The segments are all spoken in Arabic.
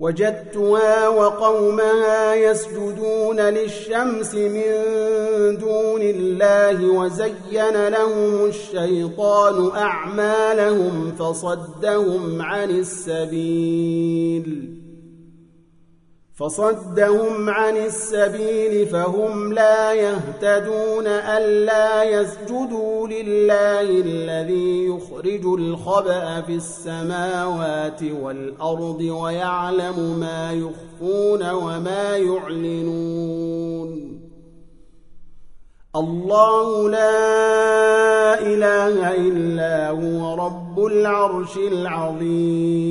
وجدتها وقومها يسجدون للشمس من دون الله وزين لهم الشيطان أعمالهم فصدهم عن السبيل فصدهم عن السبيل فهم لا يهتدون ألا يسجدوا لله الذي يخرج الخبأ في السماوات والأرض ويعلم ما يخفون وما يعلنون. الله لا إله إلا هو رب العرش العظيم.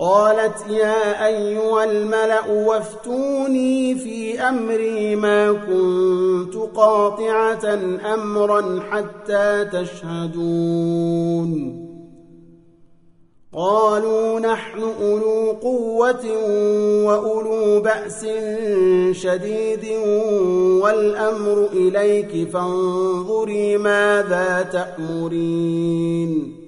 قالت يا أيها الملأ وافتوني في أمري ما كنت قاطعة أمرا حتى تشهدون. قالوا نحن أولو قوة وأولو بأس شديد والأمر إليك فانظري ماذا تأمرين.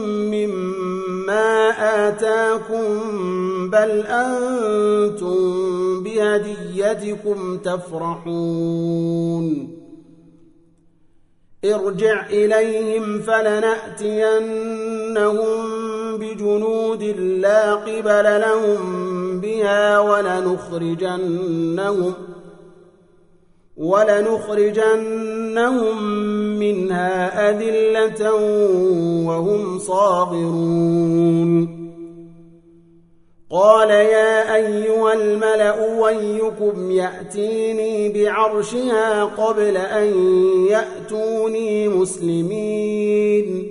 آتاكم بل أنتم بهديتكم تفرحون. ارجع إليهم فلنأتينهم بجنود لا قبل لهم بها ولنخرجنهم ولنخرجنهم منها أذلة وهم صاغرون. قال يا أيها الملأ ويكم يأتيني بعرشها قبل أن يأتوني مسلمين.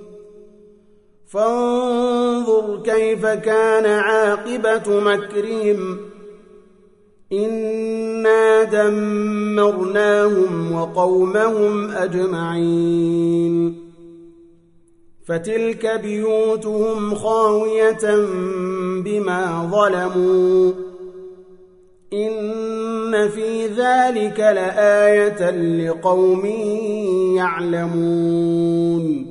فانظر كيف كان عاقبة مكرهم. إنا دمرناهم وقومهم أجمعين. فتلك بيوتهم خاوية بما ظلموا. إن في ذلك لآية لقوم يعلمون.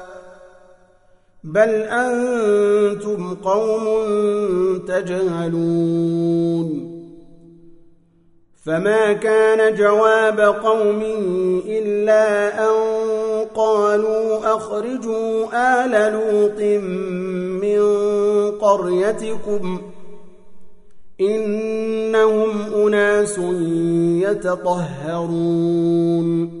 بل أنتم قوم تجهلون. فما كان جواب قوم إلا أن قالوا أخرجوا آل لوط من قريتكم إنهم أناس يتطهرون.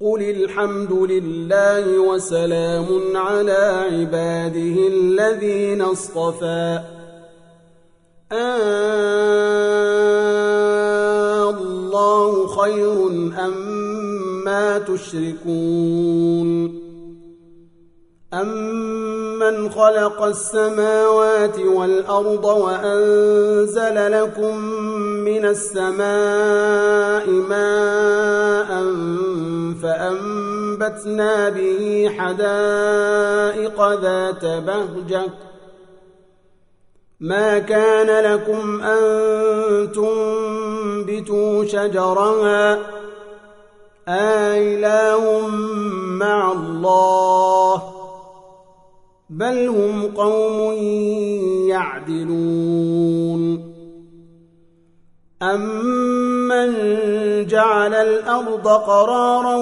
قل الحمد لله وسلام على عباده الذين اصطفى. الله خير أما تشركون. أمن خلق السماوات والأرض وأنزل لكم من السماء ماء فأنبتنا به حدائق ذات بهجة. ما كان لكم أن تنبتوا شجرها. آله مع الله. بل هم قوم يعدلون. أمن جعل الأرض قرارا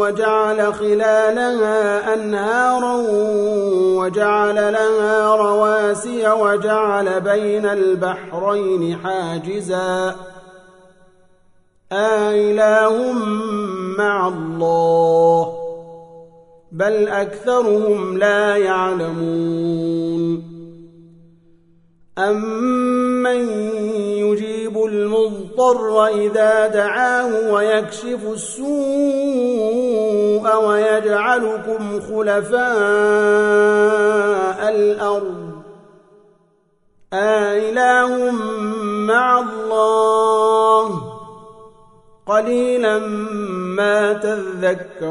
وجعل خلالها أنهارا وجعل لها رواسي وجعل بين البحرين حاجزا آله مع الله بل أكثرهم لا يعلمون أمن المضطر إذا دعاه ويكشف السوء ويجعلكم خلفاء الأرض. آله مع الله. قليلا ما تذكرون.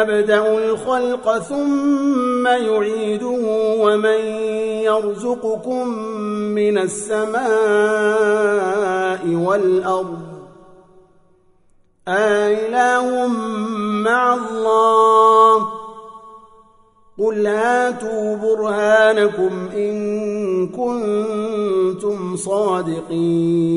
يبدأ الخلق ثم يعيده ومن يرزقكم من السماء والأرض آله مع الله قل هاتوا برهانكم إن كنتم صادقين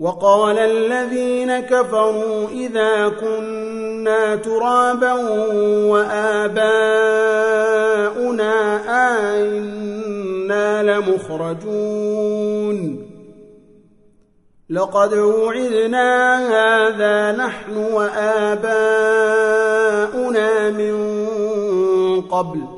وقال الذين كفروا إذا كنا ترابا وآباؤنا آئنا لمخرجون. لقد وعدنا هذا نحن وآباؤنا من قبل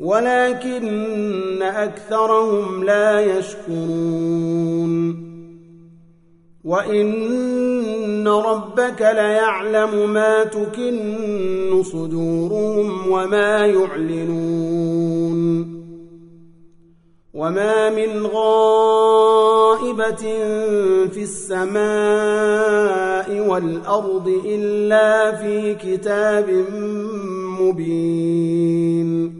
ولكن أكثرهم لا يشكرون. وإن ربك ليعلم ما تكن صدورهم وما يعلنون. وما من غائبة في السماء والأرض إلا في كتاب مبين.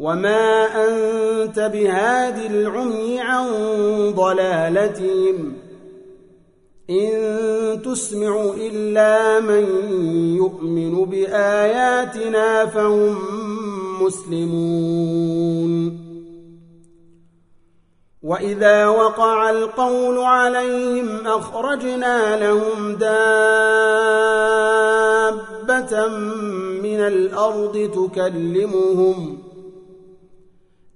وما أنت بهاد العمي عن ضلالتهم إن تسمع إلا من يؤمن بآياتنا فهم مسلمون وإذا وقع القول عليهم أخرجنا لهم دابة من الأرض تكلمهم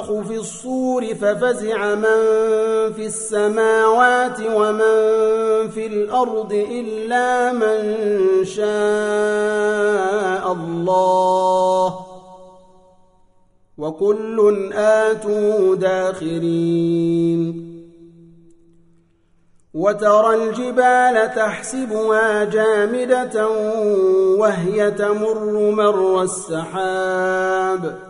ينفخ في الصور ففزع من في السماوات ومن في الأرض إلا من شاء الله. وكل آتوا داخرين. وترى الجبال تحسبها جامدة وهي تمر مر السحاب.